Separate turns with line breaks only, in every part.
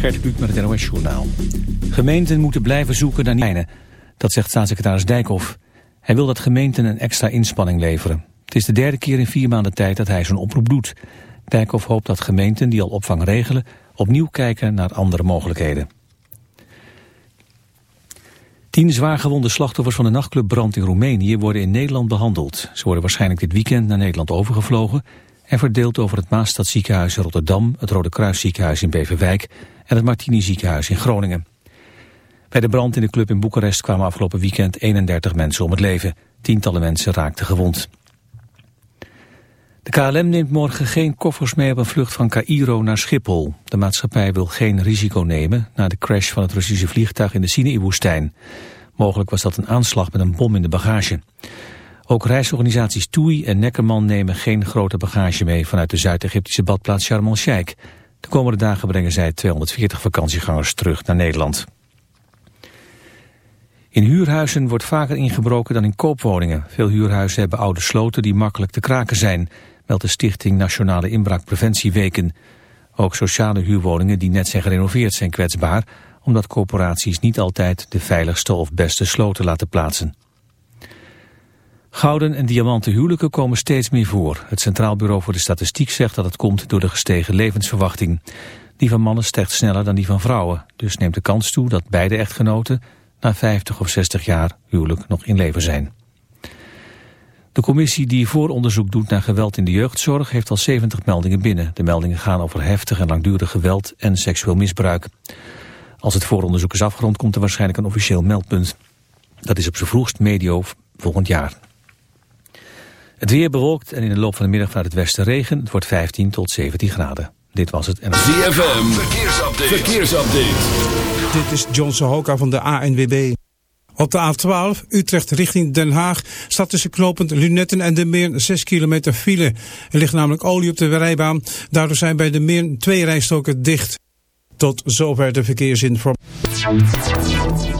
Gert Kluk met het NOS Journaal. Gemeenten moeten blijven zoeken naar nieuwe Dat zegt staatssecretaris Dijkhoff. Hij wil dat gemeenten een extra inspanning leveren. Het is de derde keer in vier maanden tijd dat hij zo'n oproep doet. Dijkhoff hoopt dat gemeenten die al opvang regelen... opnieuw kijken naar andere mogelijkheden. Tien zwaargewonde slachtoffers van de nachtclubbrand in Roemenië worden in Nederland behandeld. Ze worden waarschijnlijk dit weekend naar Nederland overgevlogen en verdeeld over het Maastadziekenhuis in Rotterdam, het Rode Kruisziekenhuis in Beverwijk en het Martini ziekenhuis in Groningen. Bij de brand in de club in Boekarest kwamen afgelopen weekend 31 mensen om het leven. Tientallen mensen raakten gewond. De KLM neemt morgen geen koffers mee op een vlucht van Cairo naar Schiphol. De maatschappij wil geen risico nemen na de crash van het Russische vliegtuig in de Sinaï-woestijn. Mogelijk was dat een aanslag met een bom in de bagage. Ook reisorganisaties TUI en Neckerman nemen geen grote bagage mee vanuit de Zuid-Egyptische badplaats Sharm el-Sheikh. De komende dagen brengen zij 240 vakantiegangers terug naar Nederland. In huurhuizen wordt vaker ingebroken dan in koopwoningen. Veel huurhuizen hebben oude sloten die makkelijk te kraken zijn, meldt de Stichting Nationale Inbraakpreventieweken. Ook sociale huurwoningen die net zijn gerenoveerd zijn kwetsbaar, omdat corporaties niet altijd de veiligste of beste sloten laten plaatsen. Gouden en diamanten huwelijken komen steeds meer voor. Het Centraal Bureau voor de Statistiek zegt dat het komt door de gestegen levensverwachting. Die van mannen stijgt sneller dan die van vrouwen. Dus neemt de kans toe dat beide echtgenoten na 50 of 60 jaar huwelijk nog in leven zijn. De commissie die vooronderzoek doet naar geweld in de jeugdzorg heeft al 70 meldingen binnen. De meldingen gaan over heftig en langdurig geweld en seksueel misbruik. Als het vooronderzoek is afgerond komt er waarschijnlijk een officieel meldpunt. Dat is op z'n vroegst medio volgend jaar. Het weer bewolkt en in de loop van de middag vanuit het westen regen. Het wordt 15 tot 17 graden. Dit was het. En...
ZFM, verkeersupdate. verkeersupdate.
Dit is John Sohoka van de ANWB. Op de A12, Utrecht richting Den Haag, staat tussen knopend Lunetten en de Meer 6 kilometer file. Er ligt namelijk olie op de rijbaan. Daardoor zijn bij de Meer twee rijstoken dicht. Tot zover de verkeersinformatie.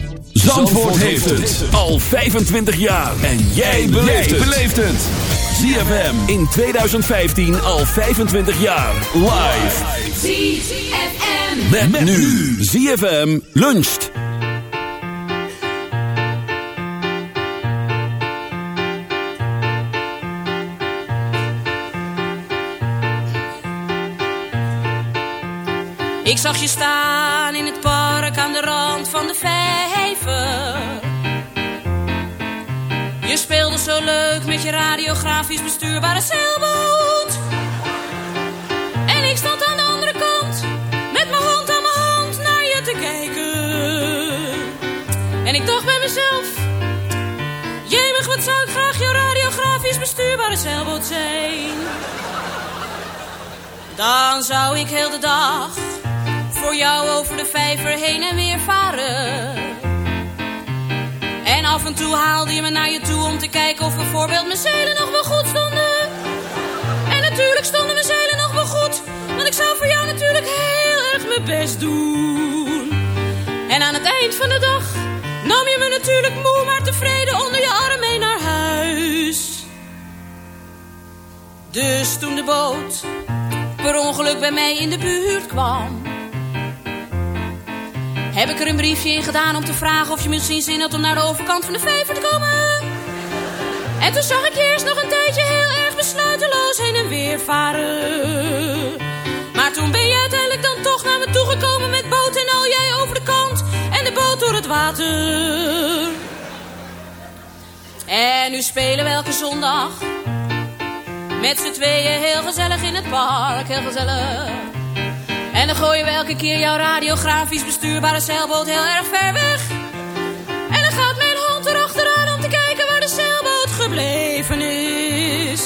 Zandvoort, heeft het al 25 jaar. En jij beleeft het. ZFM in 2015 al 25 jaar. Live.
ZFM.
Met, met nu. ZFM luncht.
Ik zag je staan in het park aan de rand van de vijver. Leuk met je radiografisch bestuurbare zeilboot. En ik stond aan de andere kant, met mijn hand aan mijn hand naar je te kijken. En ik dacht bij mezelf, jemig wat zou ik graag jouw radiografisch bestuurbare zeilboot zijn. Dan zou ik heel de dag voor jou over de vijver heen en weer varen. Af en toe haalde je me naar je toe om te kijken of bijvoorbeeld mijn zeilen nog wel goed stonden. En natuurlijk stonden mijn zeilen nog wel goed, want ik zou voor jou natuurlijk heel erg mijn best doen. En aan het eind van de dag nam je me natuurlijk moe, maar tevreden onder je arm mee naar huis. Dus toen de boot per ongeluk bij mij in de buurt kwam, heb ik er een briefje in gedaan om te vragen of je misschien zin had om naar de overkant van de vijver te komen. En toen zag ik eerst nog een tijdje heel erg besluiteloos heen en weer varen. Maar toen ben je uiteindelijk dan toch naar me toegekomen met boot en al jij over de kant en de boot door het water. En nu spelen we elke zondag met z'n tweeën heel gezellig in het park, heel gezellig. Gooien we elke keer jouw radiografisch bestuurbare zeilboot heel erg ver weg. En dan gaat mijn hond erachteraan om te kijken waar de zeilboot gebleven is.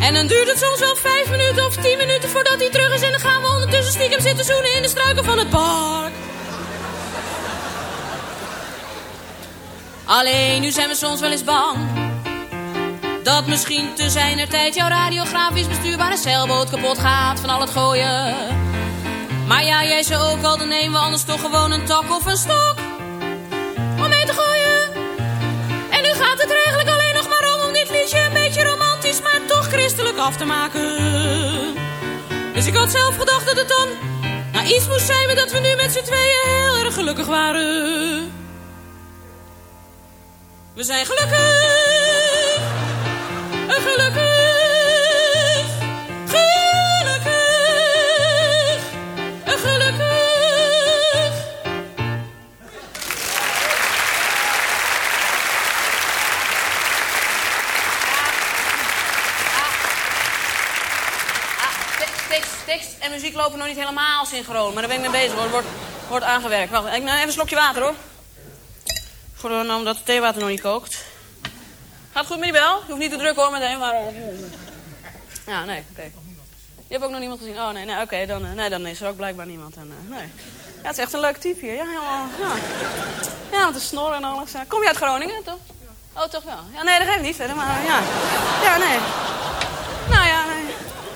En dan duurt het soms wel vijf minuten of tien minuten voordat hij terug is. En dan gaan we ondertussen stiekem zitten zoenen in de struiken van het park. Alleen nu zijn we soms wel eens bang. Dat misschien te zijner tijd jouw radiografisch bestuurbare zeilboot kapot gaat van al het gooien. Maar ja, jij ze ook al, dan nemen we anders toch gewoon een tak of een stok. Om mee te gooien. En nu gaat het er eigenlijk alleen nog maar om om dit liedje een beetje romantisch, maar toch christelijk af te maken. Dus ik had zelf gedacht dat het dan nou, iets moest zijn met dat we nu met z'n tweeën heel erg gelukkig waren. We zijn gelukkig. Gelukkig. Gelukkig. En muziek lopen nog niet helemaal synchroon. Maar daar ben ik mee bezig hoor. Wordt, wordt aangewerkt. Wacht, ik even een slokje water hoor. Voor de, omdat het theewater nog niet kookt. Gaat goed met bel? Je hoeft niet te drukken hoor meteen, maar... eh, Ja, nee, oké. Je hebt ook nog niemand gezien? Oh nee, nee oké, dan, eh, nee, dan is er ook blijkbaar niemand. En, eh, nee. Ja, het is echt een leuk type hier. Ja, helemaal, ja. ja de snor en alles. Kom je uit Groningen, toch? Oh, toch wel? Ja, nee, dat geeft niet verder, maar ja. Ja, nee.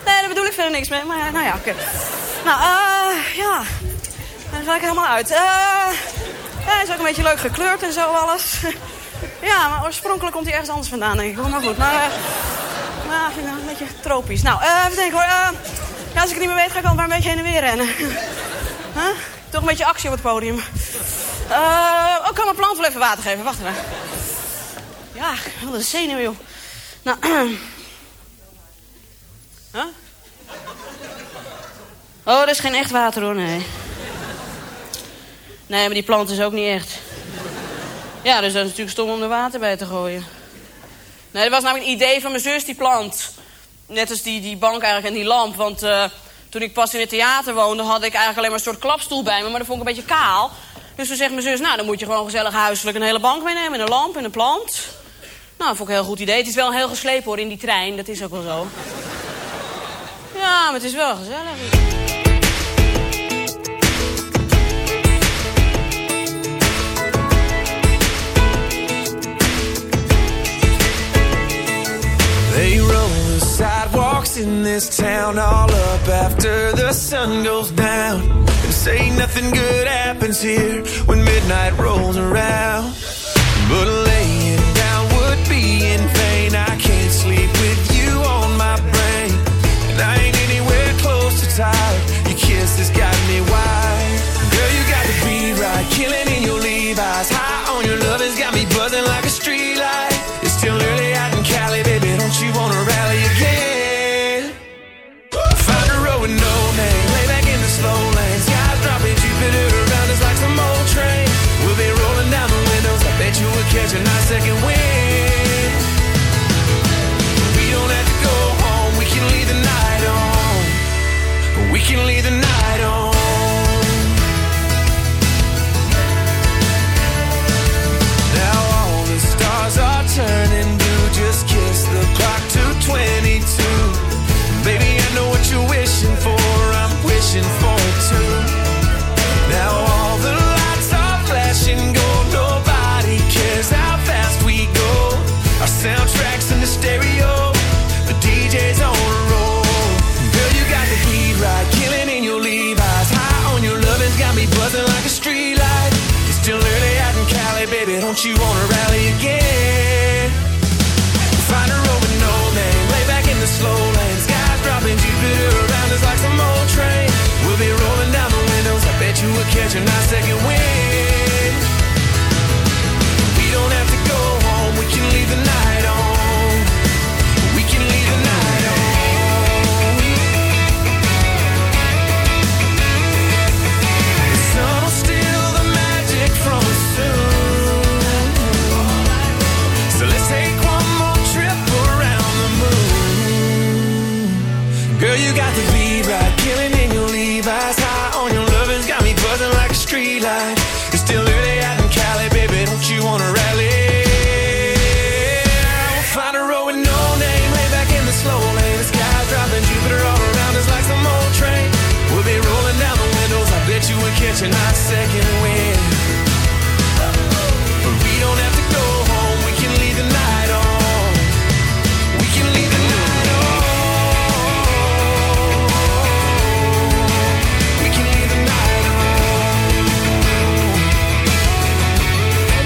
Nou nee. Daar bedoel ik verder niks mee, maar nou ja, oké. Nou, eh, ja. Dan ga ik helemaal uit. Eh, hij is ook een beetje leuk gekleurd en zo alles. ja, maar oorspronkelijk komt hij ergens anders vandaan, denk ik. Maar goed, eh, maar ik vind het een beetje tropisch. Nou, eh even denken hoor. Eh, ja, als ik het niet meer weet, ga ik al maar een beetje heen en weer rennen. Huh? Toch een beetje actie op het podium. Eh oh, ik kan mijn plant wel even water geven. Wacht even. Ja, wat een zenuw, joh. Nou, huh? Oh, dat is geen echt water, hoor, nee. Nee, maar die plant is ook niet echt. Ja, dus dat is natuurlijk stom om er water bij te gooien. Nee, dat was namelijk een idee van mijn zus, die plant. Net als die, die bank eigenlijk en die lamp. Want eh, toen ik pas in het theater woonde, had ik eigenlijk alleen maar een soort klapstoel bij me. Maar dat vond ik een beetje kaal. Dus toen zegt mijn zus, nou, dan moet je gewoon gezellig huiselijk een hele bank meenemen. En een lamp en een plant. Nou, dat vond ik een heel goed idee. Het is wel heel geslepen hoor, in die trein. Dat is ook wel zo. Maar het is wel gezellig.
They roll the sidewalks in this town all up after the sun goes down. And say nothing good happens here when midnight rolls around. But laying close. Your kiss has got me wired. Girl, you got the beat right, killing in your Levi's.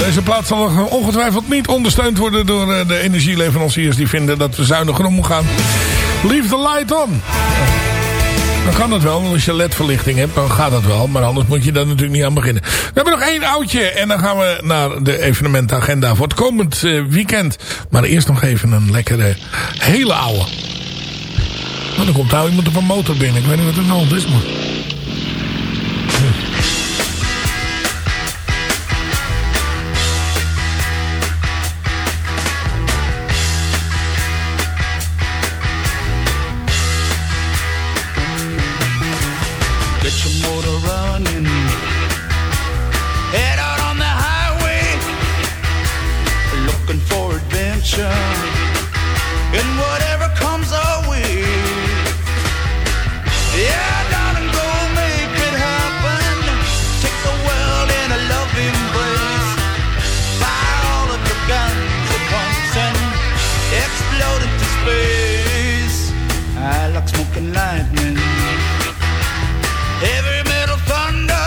Deze plaats zal ongetwijfeld niet ondersteund worden door eh, de energieleveranciers die vinden dat we zuinig om moeten gaan. Leave the light on. Dan kan dat wel, als je ledverlichting hebt, dan gaat dat wel. Maar anders moet je daar natuurlijk niet aan beginnen. We hebben nog één oudje en dan gaan we naar de evenementagenda voor het komend eh, weekend. Maar eerst nog even een lekkere, hele oude. Dan komt nou iemand op een motor binnen. Ik weet niet wat het nou is, maar...
and whatever comes our way. Yeah, darling, go make it happen. Take the world in a loving embrace. Fire all of your guns at once and explode into space. I like lightning. Heavy metal thunder,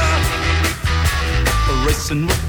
racing with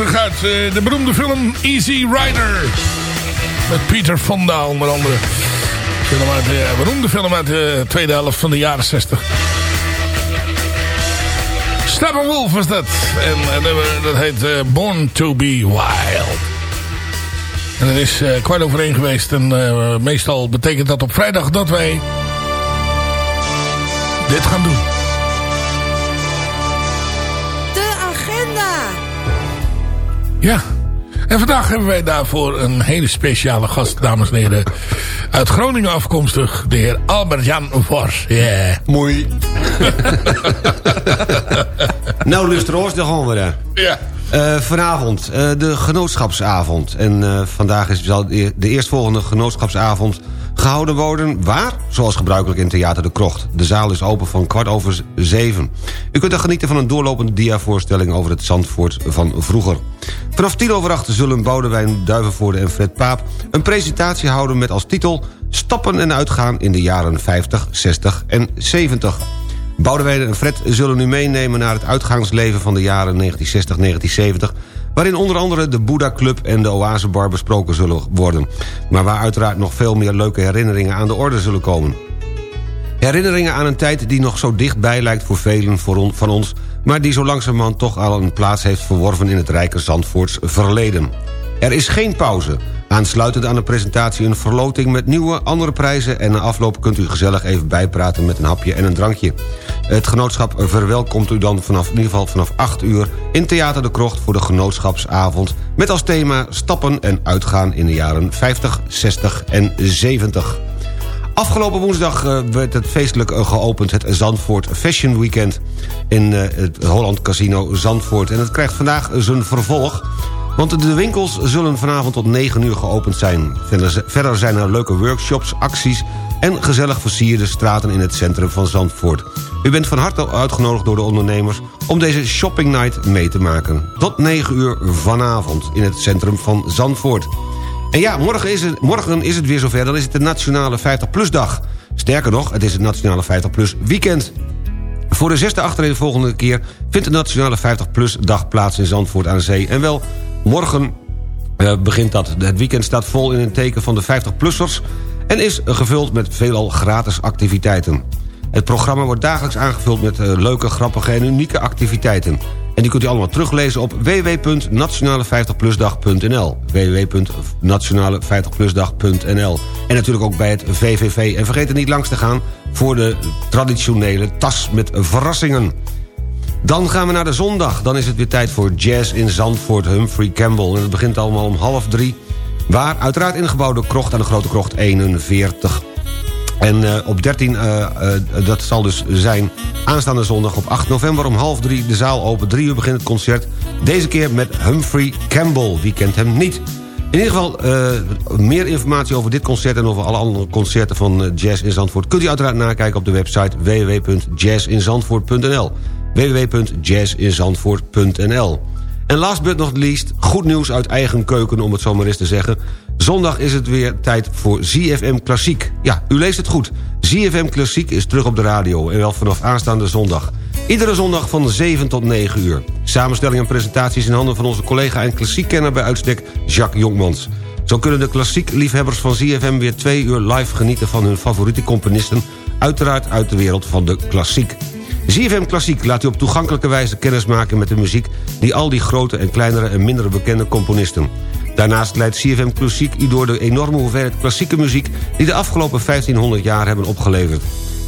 afkomstig uit eh, de beroemde film Easy Rider. Met Peter Fonda onder andere. Uit eh, beroemde film uit eh, de tweede helft van de jaren 60. Steppenwolf was dat. En dat heet Born to be Wild. En er is kwart over één geweest. En meestal betekent dat op vrijdag dat wij dit gaan doen. Ja. En vandaag hebben wij daarvoor een hele speciale gast, dames en heren. Uit Groningen afkomstig, de heer Albert-Jan Vos. Yeah.
Mooi. nou, luisteraars, daar gaan we daar.
Ja.
Eh, vanavond eh, de genootschapsavond. En eh, vandaag is de eerstvolgende genootschapsavond gehouden worden. Waar? Zoals gebruikelijk in Theater de Krocht. De zaal is open van kwart over zeven. U kunt er genieten van een doorlopende diavoorstelling over het Zandvoort van vroeger. Vanaf tien over acht zullen Boudewijn Duivenvoorde en Fred Paap... een presentatie houden met als titel... Stappen en uitgaan in de jaren 50, 60 en 70. Boudewijn en Fred zullen u meenemen naar het uitgaansleven van de jaren 1960-1970... waarin onder andere de Boeddha Club en de Oasebar besproken zullen worden. Maar waar uiteraard nog veel meer leuke herinneringen aan de orde zullen komen. Herinneringen aan een tijd die nog zo dichtbij lijkt voor velen van ons... maar die zo langzamerhand toch al een plaats heeft verworven in het rijke Zandvoorts verleden. Er is geen pauze. Aansluitend aan de presentatie een verloting met nieuwe, andere prijzen... en na afloop kunt u gezellig even bijpraten met een hapje en een drankje. Het genootschap verwelkomt u dan vanaf, in ieder geval vanaf 8 uur... in Theater de Krocht voor de genootschapsavond... met als thema stappen en uitgaan in de jaren 50, 60 en 70. Afgelopen woensdag eh, werd het feestelijk eh, geopend... het Zandvoort Fashion Weekend in eh, het Holland Casino Zandvoort. En het krijgt vandaag zijn vervolg... want de winkels zullen vanavond tot 9 uur geopend zijn. Verder, zijn er leuke workshops, acties... en gezellig versierde straten in het centrum van Zandvoort. U bent van harte uitgenodigd door de ondernemers... om deze shopping night mee te maken. Tot 9 uur vanavond in het centrum van Zandvoort. En ja, morgen is, het, morgen is het weer zover. Dan is het de Nationale 50PLUS dag. Sterker nog, het is het Nationale 50PLUS weekend. Voor de zesde achtereenvolgende keer vindt de Nationale 50PLUS dag plaats in Zandvoort aan Zee. En wel, morgen eh, begint dat. Het weekend staat vol in het teken van de 50-plussers... en is gevuld met veelal gratis activiteiten. Het programma wordt dagelijks aangevuld met eh, leuke, grappige en unieke activiteiten. En die kunt u allemaal teruglezen op www.nationale50plusdag.nl www.nationale50plusdag.nl En natuurlijk ook bij het VVV. En vergeet er niet langs te gaan voor de traditionele tas met verrassingen. Dan gaan we naar de zondag. Dan is het weer tijd voor jazz in Zandvoort, Humphrey Campbell. En het begint allemaal om half drie. Waar uiteraard in de gebouwde krocht aan de Grote Krocht 41. En eh, op 13, eh, eh, dat zal dus zijn aanstaande zondag op 8 november om half drie de zaal open. Drie uur begint het concert. Deze keer met Humphrey Campbell. Wie kent hem niet? In ieder geval, meer informatie over dit concert... en over alle andere concerten van Jazz in Zandvoort... kunt u uiteraard nakijken op de website www.jazzinzandvoort.nl www.jazzinzandvoort.nl En last but not least, goed nieuws uit eigen keuken... om het zo maar eens te zeggen. Zondag is het weer tijd voor ZFM Klassiek. Ja, u leest het goed. ZFM Klassiek is terug op de radio... en wel vanaf aanstaande zondag. Iedere zondag van 7 tot 9 uur. Samenstelling en presentaties in handen van onze collega... en klassiekkenner bij uitstek Jacques Jongmans. Zo kunnen de klassiek-liefhebbers van ZFM weer twee uur live genieten... van hun favoriete componisten, uiteraard uit de wereld van de klassiek. ZFM Klassiek laat u op toegankelijke wijze kennismaken met de muziek... die al die grote en kleinere en minder bekende componisten. Daarnaast leidt CFM Klassiek u door de enorme hoeveelheid klassieke muziek... die de afgelopen 1500 jaar hebben opgeleverd.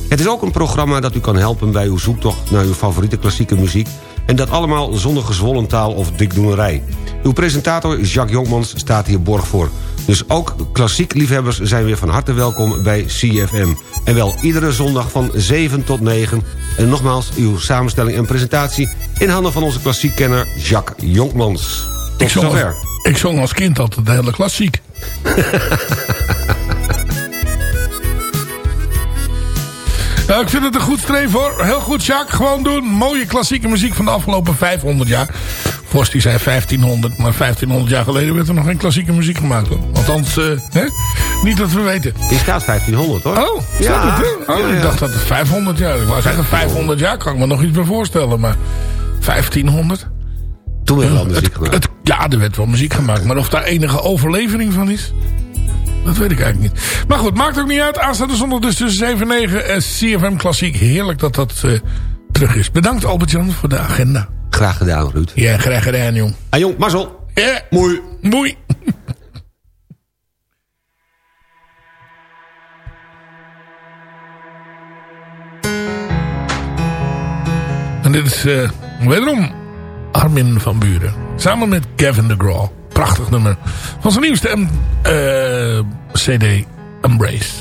Het is ook een programma dat u kan helpen bij uw zoektocht naar uw favoriete klassieke muziek... en dat allemaal zonder gezwollen taal of dikdoenerij. Uw presentator Jacques Jongmans staat hier borg voor. Dus ook klassiek liefhebbers zijn weer van harte welkom bij CFM. En wel iedere zondag van 7 tot 9. En nogmaals, uw samenstelling en presentatie... in handen van onze klassiekkenner Jacques Jongmans. Tot
Ik zong, als, ik zong als kind altijd de hele klassiek. Nou, ik vind het een goed streven hoor. Heel goed, Jacques. Gewoon doen. Mooie klassieke muziek van de afgelopen 500 jaar. Forst die zei 1500, maar 1500 jaar geleden werd er nog geen klassieke muziek gemaakt. Hoor. Althans, eh, hè? niet dat we weten.
Die staat 1500 hoor.
Oh, staat
Ja.
het, hè? Oh,
Ja,
ik dacht dat het 500 jaar. Ik wou zeggen 500 jaar kan ik me nog iets bij voorstellen, maar 1500?
Toen werd er al muziek
Het-
gemaakt.
het- ja, er werd wel muziek gemaakt. Maar of daar enige overlevering van is... Dat weet ik eigenlijk niet. Maar goed, maakt ook niet uit. Aanstaande zondag dus tussen 7 en 9. eh, CFM Klassiek. Heerlijk dat dat eh, terug is. Bedankt Albert-Jan voor de agenda.
Graag gedaan, Ruud.
Ja, graag gedaan, jong.
Ah, jong, mazzel.
Ja,
Mooi.
moei. En dit is eh, wederom Armin van Buren. Samen met Kevin de Graw. Prachtig nummer. Van zijn nieuwste eh, CD Embrace.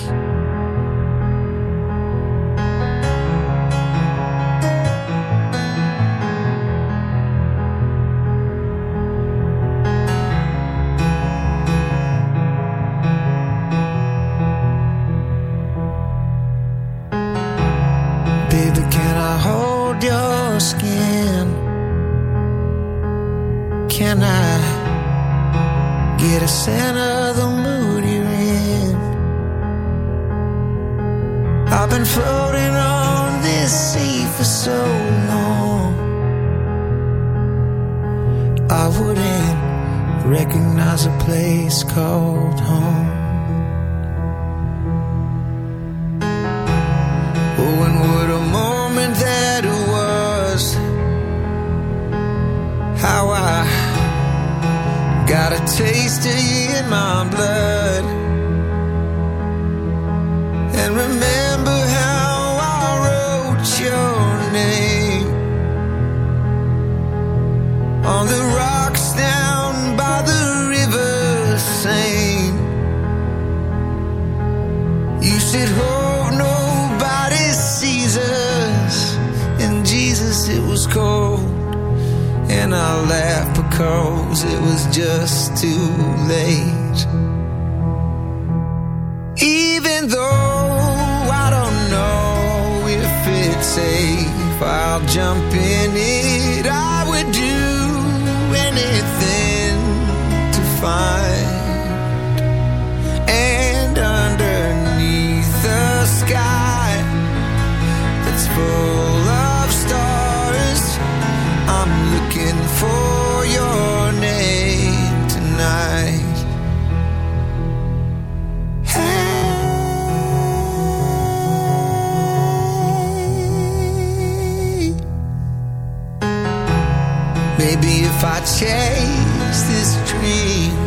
I chase this dream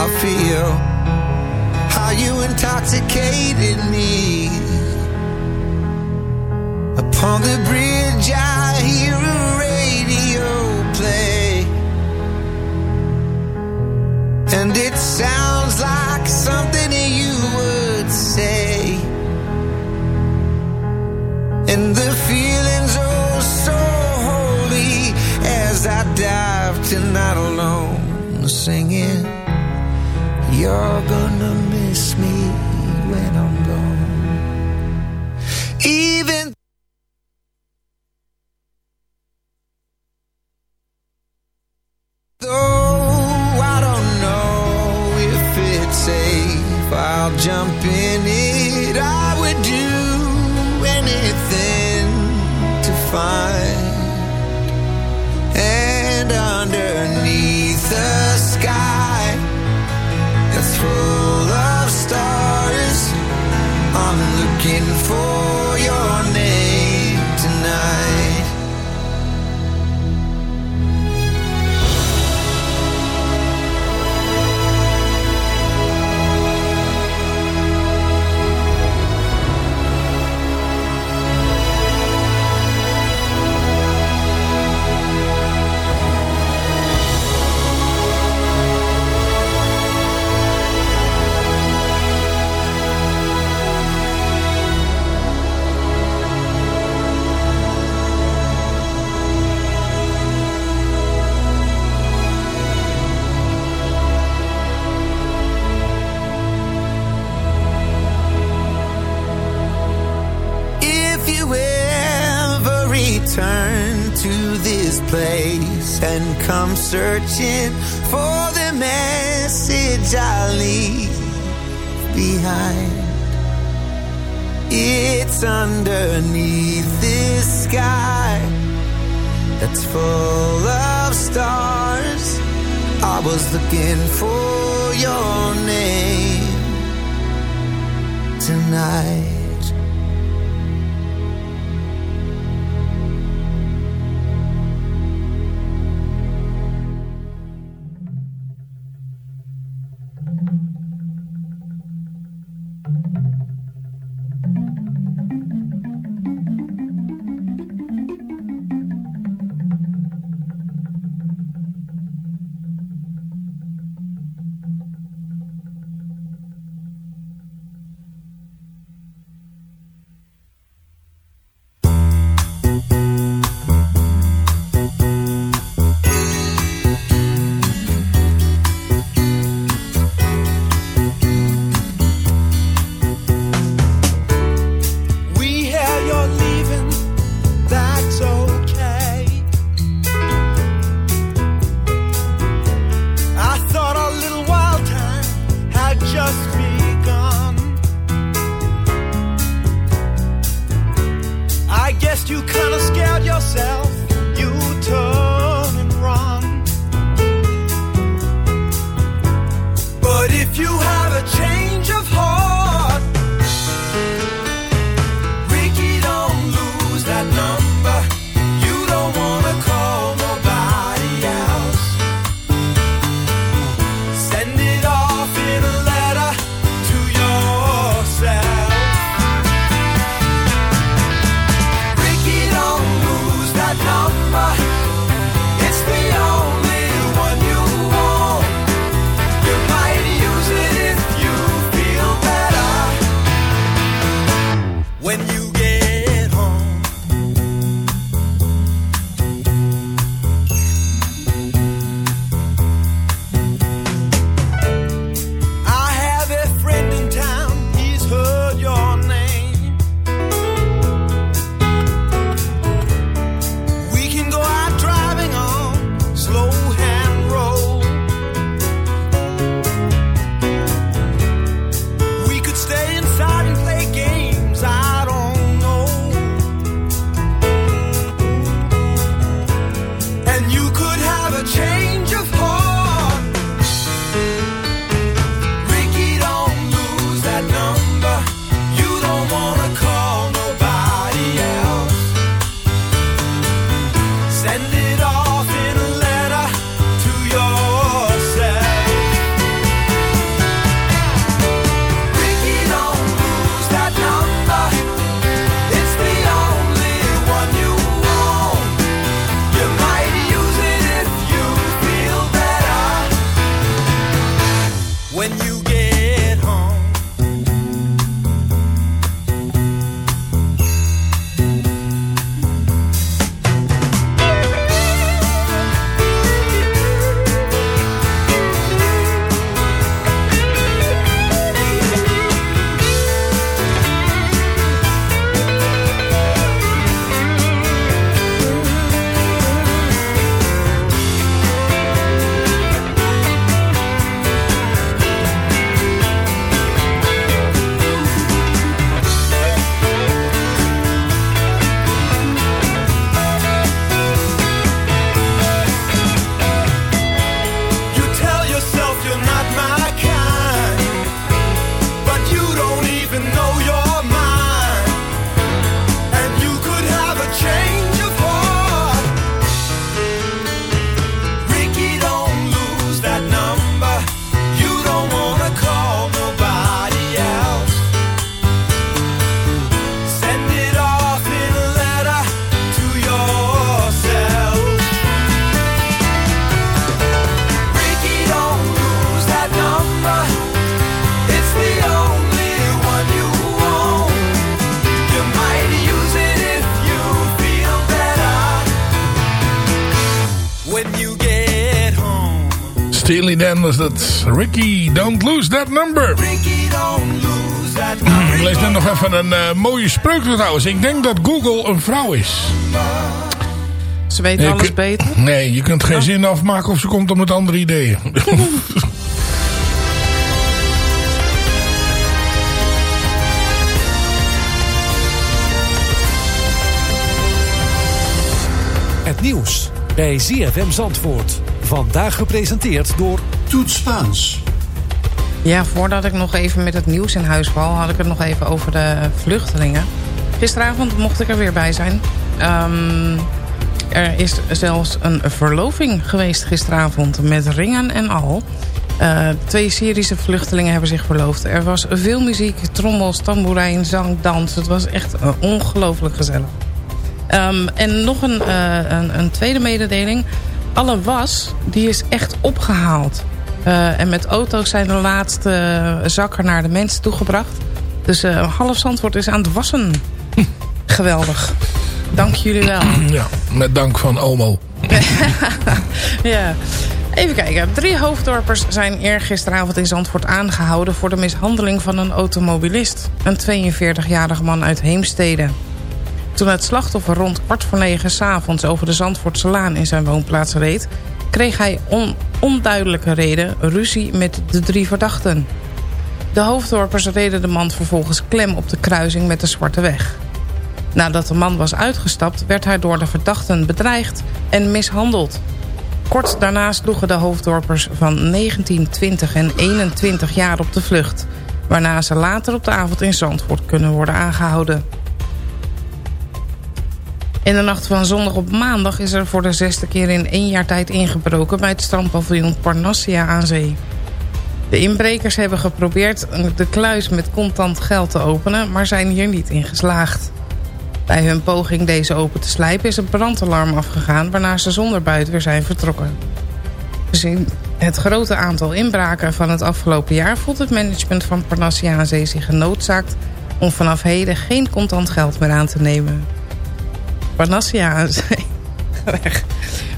I feel how you intoxicated me. Upon the bridge, I hear a radio play, and it sounds like tonight alone, singing. You're gonna searching for the message I leave behind, it's underneath this sky that's full of stars. I was looking for your name tonight.
Was dat. Ricky, don't lose that number.
Ricky, don't lose that
Ik
number.
lees net nog even een eh, mooie spreuk trouwens. Ik denk dat Google een vrouw is.
Ze weten
Je
alles beter.
Nee, je kunt geen zin afmaken of ze komt op met andere ideeën.
Het nieuws bij ZFM Zandvoort. Vandaag gepresenteerd door Toet Spaans.
Ja, voordat ik nog even met het nieuws in huis val... had ik het nog even over de vluchtelingen. Gisteravond mocht ik er weer bij zijn. Ehm, er is zelfs een verloving geweest gisteravond met ringen en al. Uh, twee Syrische vluchtelingen hebben zich verloofd. Er was veel muziek, trommels, tamboerijn, zang, dans. Het was echt uh, ongelooflijk gezellig. Um, en nog een, uh, een, een, tweede mededeling. Alle was, die is echt opgehaald. En met auto's zijn de laatste zakken naar de mensen toegebracht. Dus half Zandvoort is aan het wassen. Geweldig. Dank jullie wel.
Ja, met dank van Omo.
ja. Even kijken. Drie hoofddorpers zijn eergisteravond in Zandvoort aangehouden... voor de mishandeling van een automobilist. Een 42-jarige man uit Heemstede. Toen het slachtoffer rond kwart voor negen s'avonds... over de Zandvoortse Laan in zijn woonplaats reed... kreeg hij on onduidelijke reden ruzie met de drie verdachten. De hoofddorpers reden de man vervolgens klem op de kruising met de Zwarte Weg. Nadat de man was uitgestapt werd hij door de verdachten bedreigd en mishandeld. Kort daarna sloegen de hoofddorpers van 19, 20 en 21 jaar op de vlucht... waarna ze later op de avond in Zandvoort kunnen worden aangehouden. In de nacht van zondag op maandag is er voor de zesde keer in één jaar tijd ingebroken... bij het strandpaviljoen Parnassia aan zee. De inbrekers hebben geprobeerd de kluis met contant geld te openen... maar zijn hier niet in geslaagd. Bij hun poging deze open te slijpen is een brandalarm afgegaan... waarna ze zonder buit weer zijn vertrokken. Gezien het grote aantal inbraken van het afgelopen jaar... voelt het management van Parnassia aan Zee zich genoodzaakt... om vanaf heden geen contant geld meer aan te nemen. Parnassia aan Zee...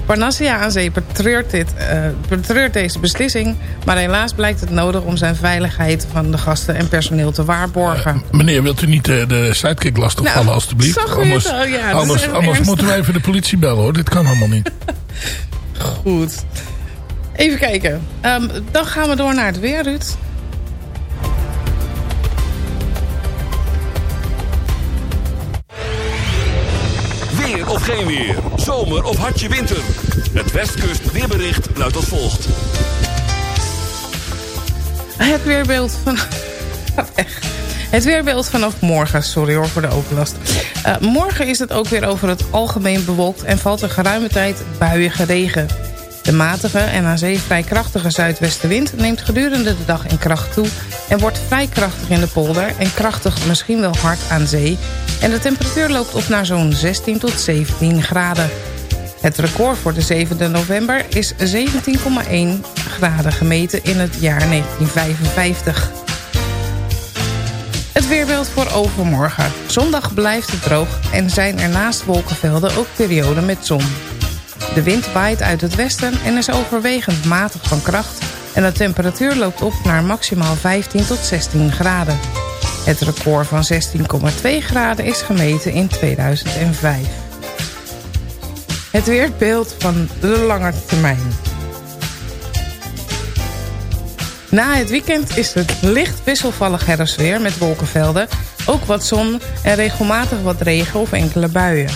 Parnassia aan Zee betreurt, dit, uh, betreurt deze beslissing... maar helaas blijkt het nodig om zijn veiligheid van de gasten en personeel te waarborgen. Uh,
meneer, wilt u niet uh, de sidekick lastigvallen nou, alstublieft?
Anders, het al, ja,
anders, anders moeten we even de politie bellen hoor, dit kan allemaal niet.
Goed. Even kijken. Um, dan gaan we door naar het weer, Ruud.
Geen weer. Zomer of hartje winter. Het Westkust weerbericht luidt als volgt.
Het weerbeeld van... Het weerbeeld vanaf morgen. Sorry hoor voor de overlast. Uh, morgen is het ook weer over het algemeen bewolkt... en valt er geruime tijd buiige regen. De matige en aan zee vrij krachtige zuidwestenwind... neemt gedurende de dag in kracht toe... en wordt vrij krachtig in de polder... en krachtig misschien wel hard aan zee... en de temperatuur loopt op naar zo'n 16 tot 17 graden. Het record voor de 7e november is 17,1 graden gemeten in het jaar 1955. Het weerbeeld voor overmorgen. Zondag blijft het droog en zijn er naast wolkenvelden ook perioden met zon. De wind waait uit het westen en is overwegend matig van kracht... en de temperatuur loopt op naar maximaal 15 tot 16 graden. Het record van 16,2 graden is gemeten in 2005. Het weerbeeld van de lange termijn. Na het weekend is het licht wisselvallig herfstweer met wolkenvelden... ook wat zon en regelmatig wat regen of enkele buien.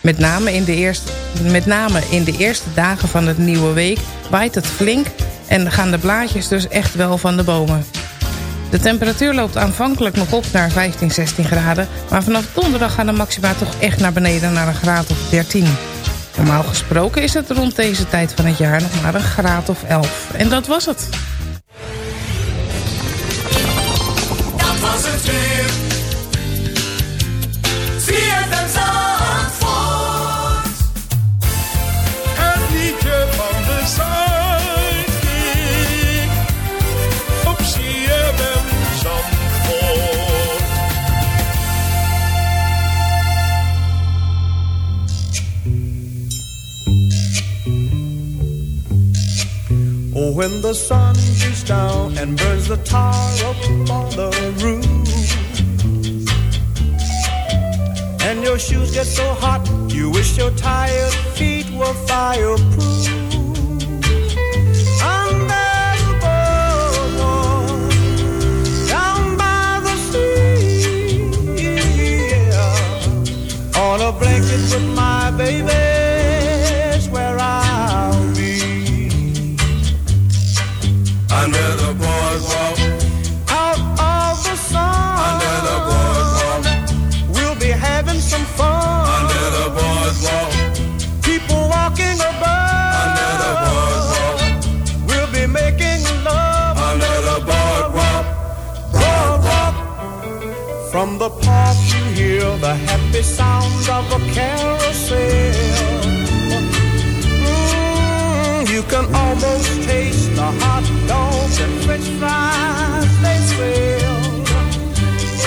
Met name, in de eerste, met name in de eerste dagen van het nieuwe week waait het flink... en gaan de blaadjes dus echt wel van de bomen. De temperatuur loopt aanvankelijk nog op naar 15, 16 graden... maar vanaf donderdag gaan de maxima toch echt naar beneden naar een graad of 13. Normaal gesproken is het rond deze tijd van het jaar nog maar een graad of 11. En dat was het.
Dat was het weer.
When the sun beats down and burns the tar up on the roof. And your shoes get so hot, you wish your tired feet were fireproof. Under the boardwalk, down by the sea, on a blanket with my baby. From the park you hear the happy sounds of a carousel. Mm, you can almost taste the hot dogs and french fries they sell.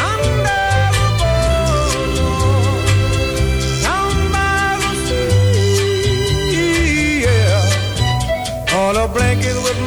Under the boardwalk, down by the sea. On a blanket with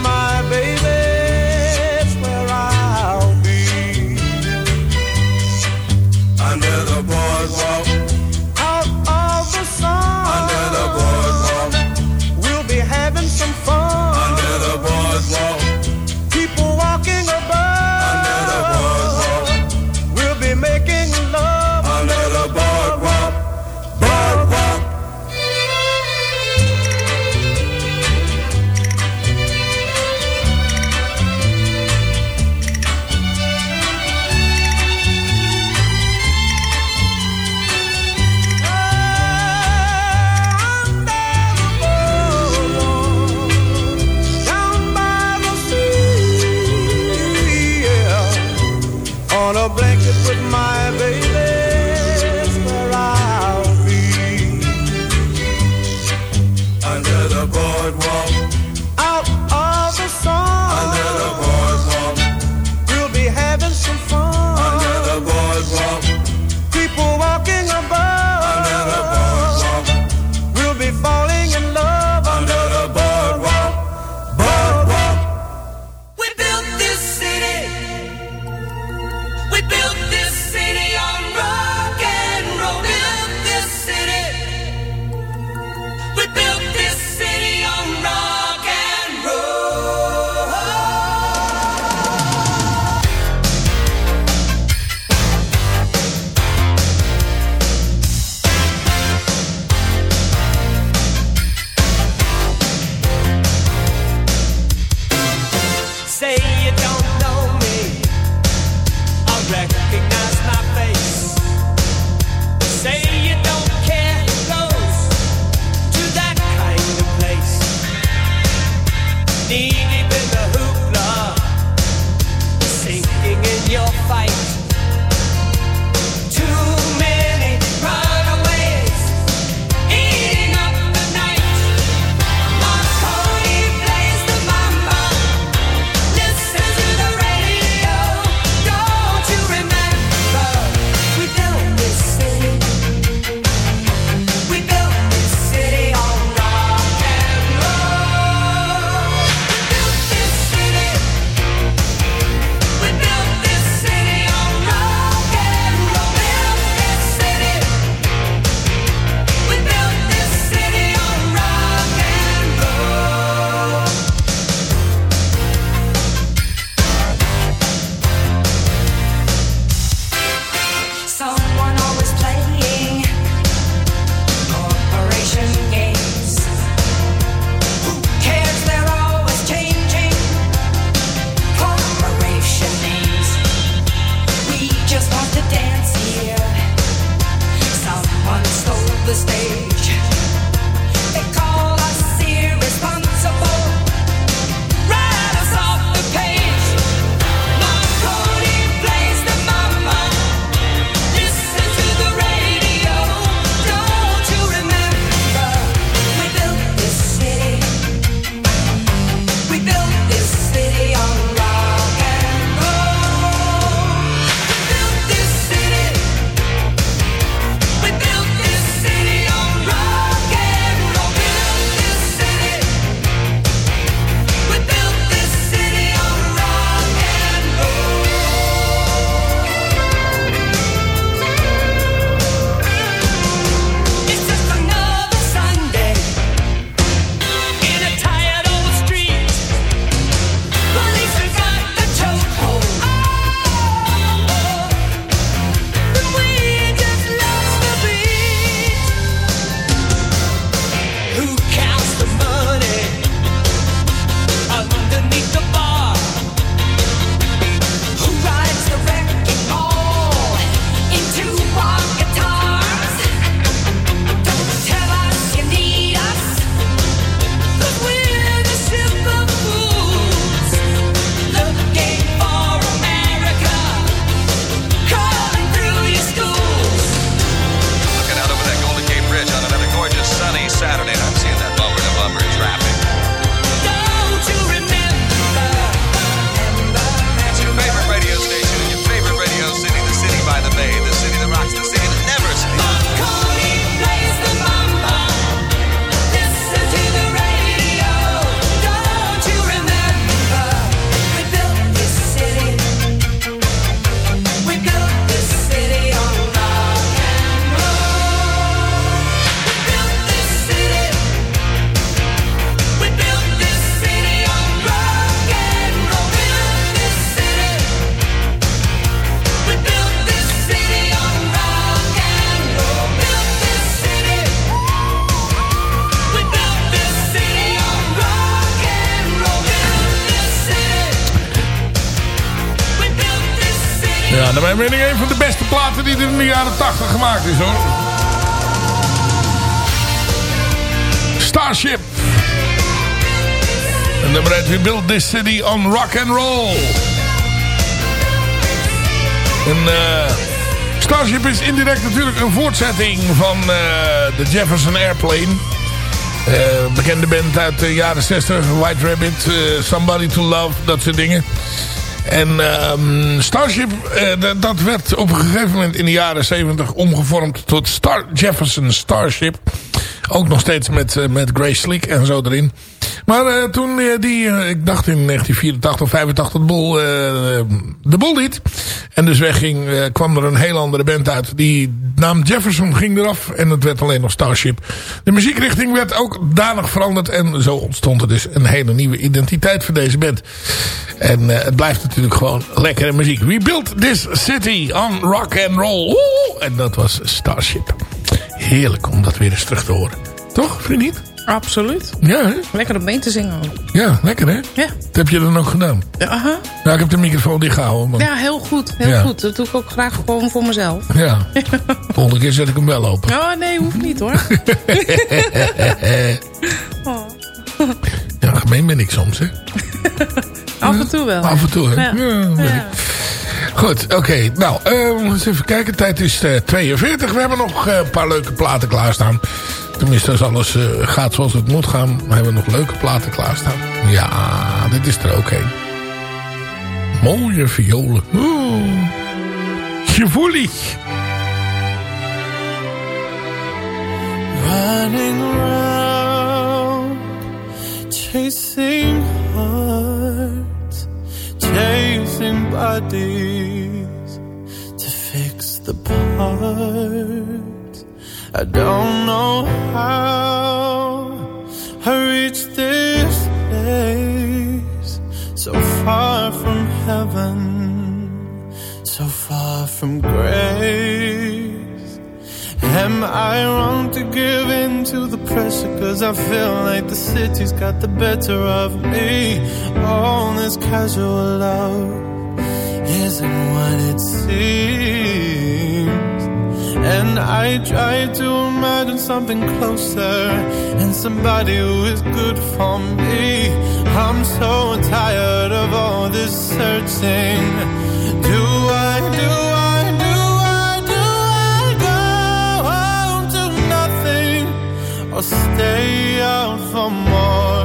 Ja, naar mijn mening een van de beste platen die er in de jaren 80 gemaakt is hoor. Starship. En 1, We Built This City on Rock and Roll. En eh, Starship is indirect natuurlijk een voortzetting van eh, de Jefferson Airplane. Eh, bekende band uit de jaren 60. White Rabbit, Somebody to Love, dat soort dingen. En ehm, Starship, eh, dat- werd op een gegeven moment in de jaren 70 omgevormd tot Star Jefferson Starship. Ook nog steeds met, eh, met Grace Slick en zo erin. Maar eh, toen eh, die, eh, ik dacht in 1984 of 85 de boel, eh, de niet. En dus wegging, kwam er een heel andere band uit. Die naam Jefferson ging eraf en het werd alleen nog Starship. De muziekrichting werd ook danig veranderd. En zo ontstond er dus een hele nieuwe identiteit voor deze band. En het blijft natuurlijk gewoon lekkere muziek. We built this city on rock and roll. En dat was Starship. Heerlijk om dat weer eens terug te horen. Toch, vriendin?
Absoluut.
Ja, hè?
Lekker om mee te zingen ook.
Ja, lekker hè?
Ja.
Dat heb je dan ook gedaan.
Ja, aha.
Ja, ik heb de microfoon dicht gehouden. Maar...
ja heel goed. Heel
Ja.
goed. Dat doe ik ook graag gewoon voor mezelf.
Ja. Volgende keer zet ik hem wel open.
Oh, nee, hoeft niet hoor. Oh.
Ja, gemeen ben ik soms, hè?
Af en toe wel.
Af en toe, hè?
Ja.
Ja, weet
Ja.
ik. Goed, oké. Nou, eh, eens even kijken. Tijd is eh 42. We hebben nog eh, een paar leuke platen klaarstaan. Tenminste, als alles eh, gaat zoals het moet gaan... hebben we nog leuke platen klaarstaan. Ja, dit is er ook een. Mooie violen.
Running around, chasing hearts, chasing bodies to fix the parts. I don't know how I reached this place, so far from heaven, so far from grace. Am I wrong to give in to the pressure? Cause I feel like the city's got the better of me. All this casual love isn't what it seems. And I try to imagine something closer and somebody who is good for me. I'm so tired of all this searching. Do I, do I, do I, do I go home to nothing or stay out for more?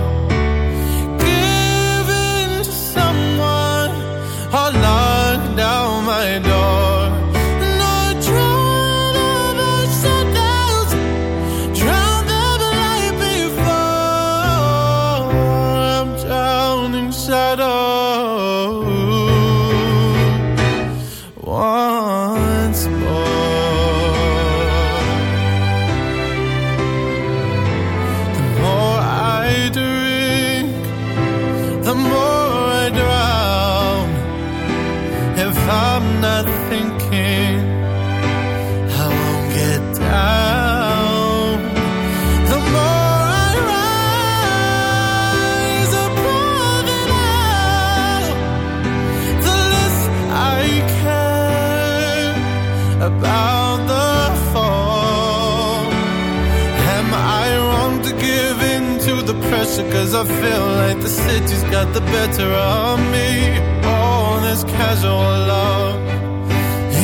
Pressure? Cause I feel like the city's got the better of me. All this casual love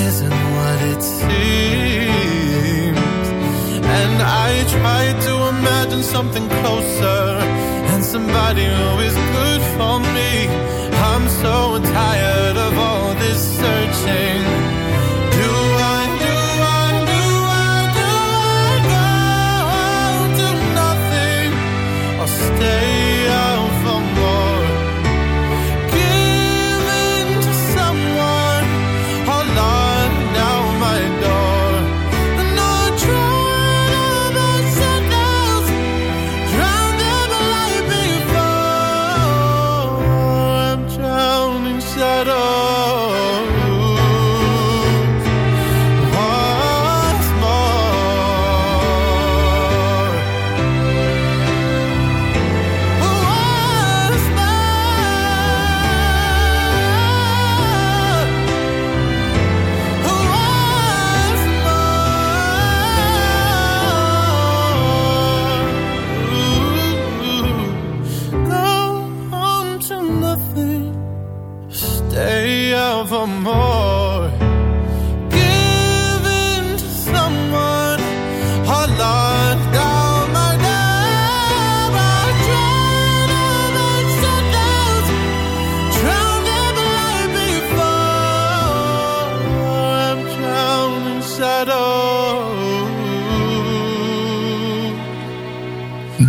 isn't what it seems. And I try to imagine something closer and somebody who is good for me. I'm so tired of all this searching.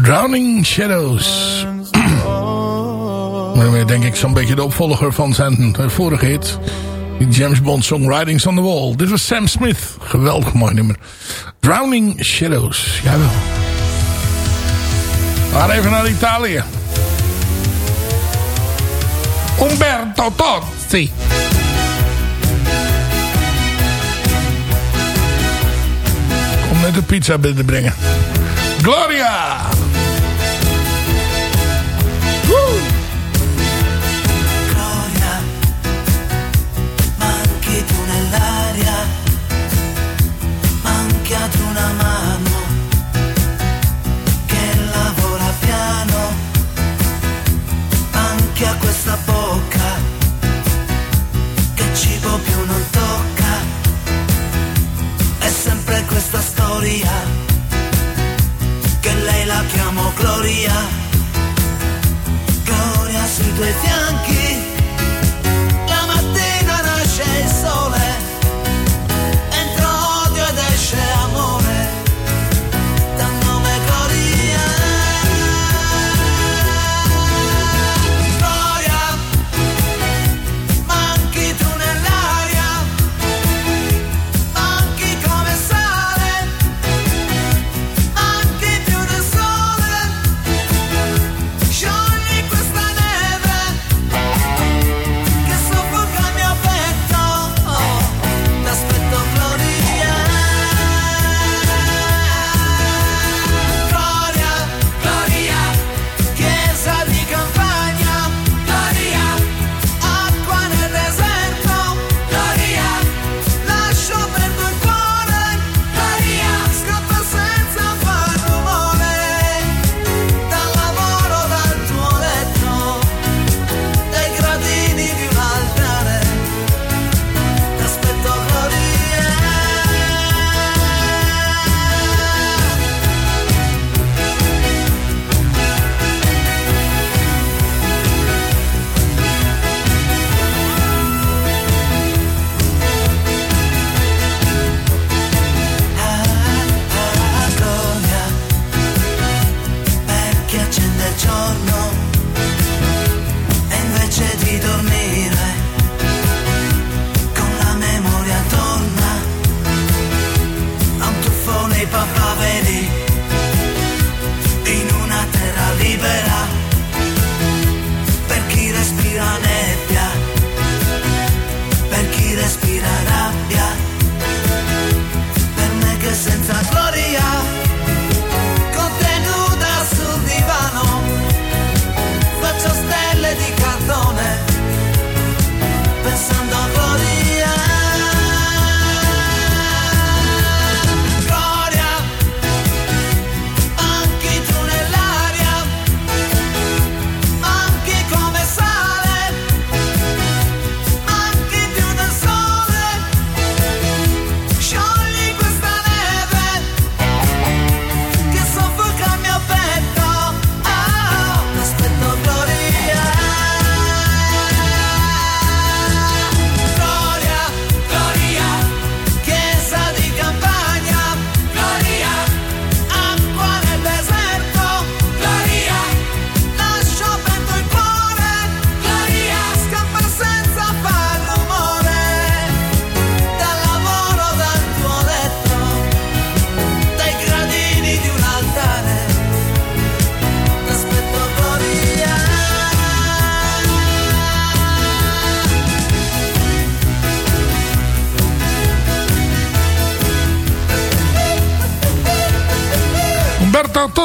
Drowning Shadows. Denk ik zo'n beetje de opvolger van zijn vorige hit. Die James Bond song Writings on the Wall. Dit was Sam Smith. Geweldig mooi nummer. Drowning Shadows. Jawel. We gaan even naar Italië. Umberto Tozzi. Kom net de pizza binnenbrengen. Gloria!
Anche a questa bocca che cibo più non tocca, è sempre questa storia che lei la chiamo Gloria. Gloria sui tuoi fianchi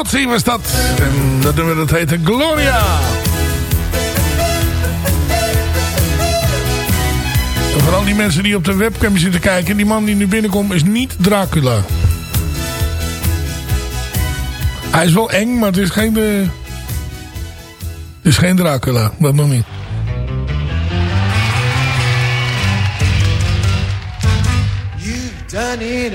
Tozzi was dat. En dat nummer dat heette Gloria. En voor al die mensen die op de webcam zitten kijken. Die man die nu binnenkomt is niet Dracula. Hij is wel eng, maar het is geen... De... Het is geen Dracula. Dat nog niet.
Done it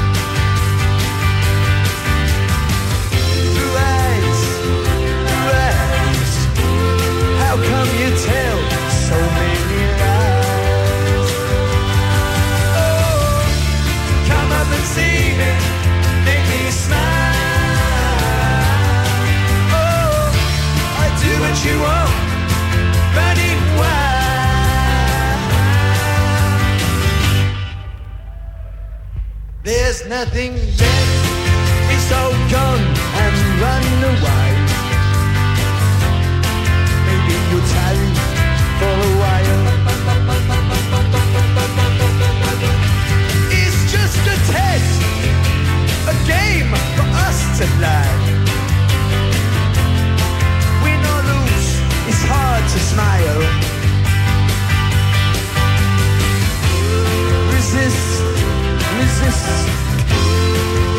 you. There's nothing better.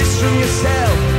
It's from yourself.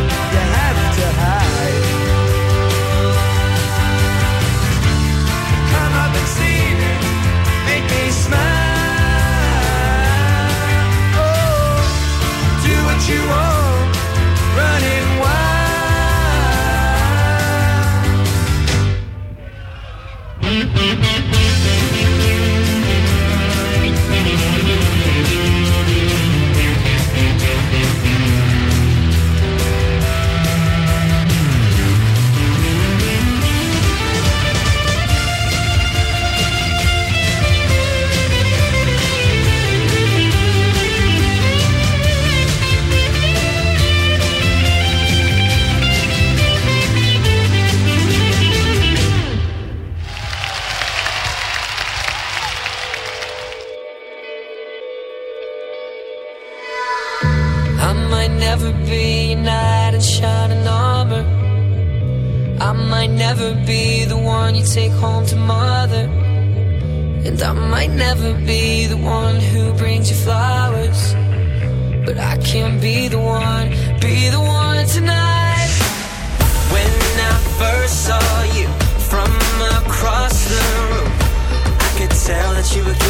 that you were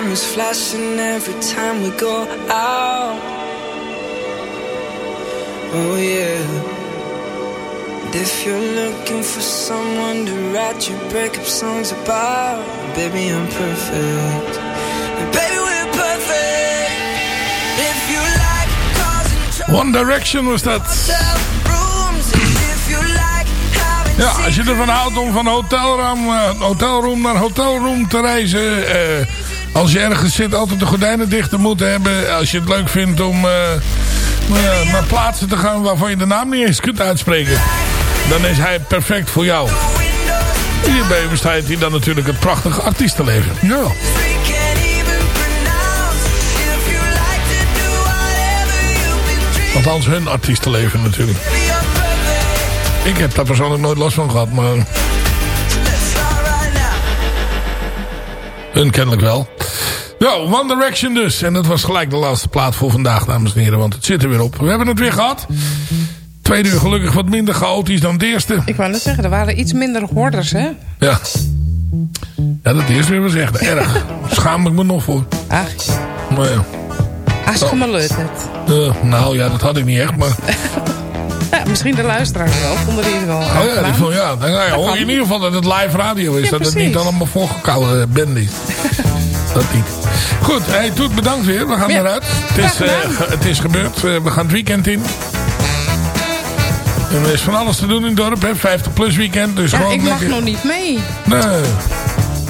time is flashing every time we go out. Oh, yeah. If you're looking for someone to write your breakup songs about, baby, I'm perfect. Baby, we're perfect. If you like causing
One Direction was dat. Ja, als je ervan houdt om van hotelroom, eh, hotelroom naar hotelroom te reizen... Uh, als je ergens zit, altijd de gordijnen dicht te moeten hebben. Als je het leuk vindt om eh, nou ja, naar plaatsen te gaan waarvan je de naam niet eens kunt uitspreken. Dan is hij perfect voor jou. Hierbij bestaat hij dan natuurlijk het prachtige artiestenleven. Ja. Althans hun artiestenleven natuurlijk. Ik heb daar persoonlijk nooit last van gehad, maar... Hun kennelijk wel. Ja, One Direction dus. En dat was gelijk de laatste plaat voor vandaag, dames en heren. Want het zit er weer op. We hebben het weer gehad. Tweede uur gelukkig wat minder chaotisch dan het eerste.
Ik wou net zeggen, er waren iets minder hoorders, hè?
Ja. Ja, dat eerste weer was echt erg. Schaam ik me nog voor.
Ach,
Maar ja.
als je me leuk hebt.
Eh, nou ja, dat had ik niet echt, maar...
Ja, misschien de luisteraars wel. Vonden die het wel
Oh ja, die vond, ja. Dan nou ja, hoor je in ieder geval dat het live radio is.
Ja,
dat het niet allemaal voorgekoude band is. dat niet. Goed, hey, Toet, bedankt weer. We gaan
Ja,
eruit. Het is, eh, het is gebeurd. Eh, we gaan het weekend in. En er is van alles te doen in het dorp. Hè? 50 plus weekend. Dus
Ja,
gewoon
ik mag
lekker-
nog niet mee.
Nee.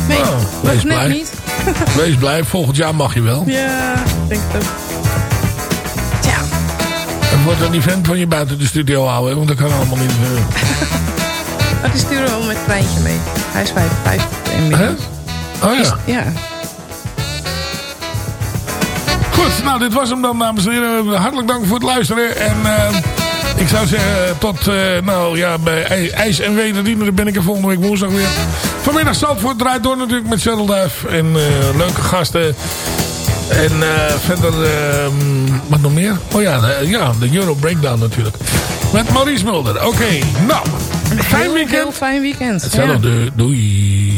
Nee,
Nou, wees
net
blij.
niet.
Wees blij. Volgend jaar mag je wel.
Ja, ik denk het ook.
Het wordt een event van je buiten de studio houden. hè, Want dat kan allemaal niet.
Maar die sturen wel met het treintje mee. Hij is 55 inmiddels.
Oh ja.
Ja.
Goed, nou dit was hem dan dames en heren. Hartelijk dank voor het luisteren. En eh, ik zou zeggen tot, eh, nou ja, bij IJ- IJs en Wederdienen ben ik er volgende week woensdag weer. Vanmiddag Zandvoort draait door natuurlijk met Zettelduif. En eh, leuke gasten. En verder, eh, wat nog meer? Oh ja, de, ja, de Euro Breakdown natuurlijk. Met Maurice Mulder. Oké, nou, fijn
Heel,
weekend.
Heel fijn weekend.
Hetzelfde, doei.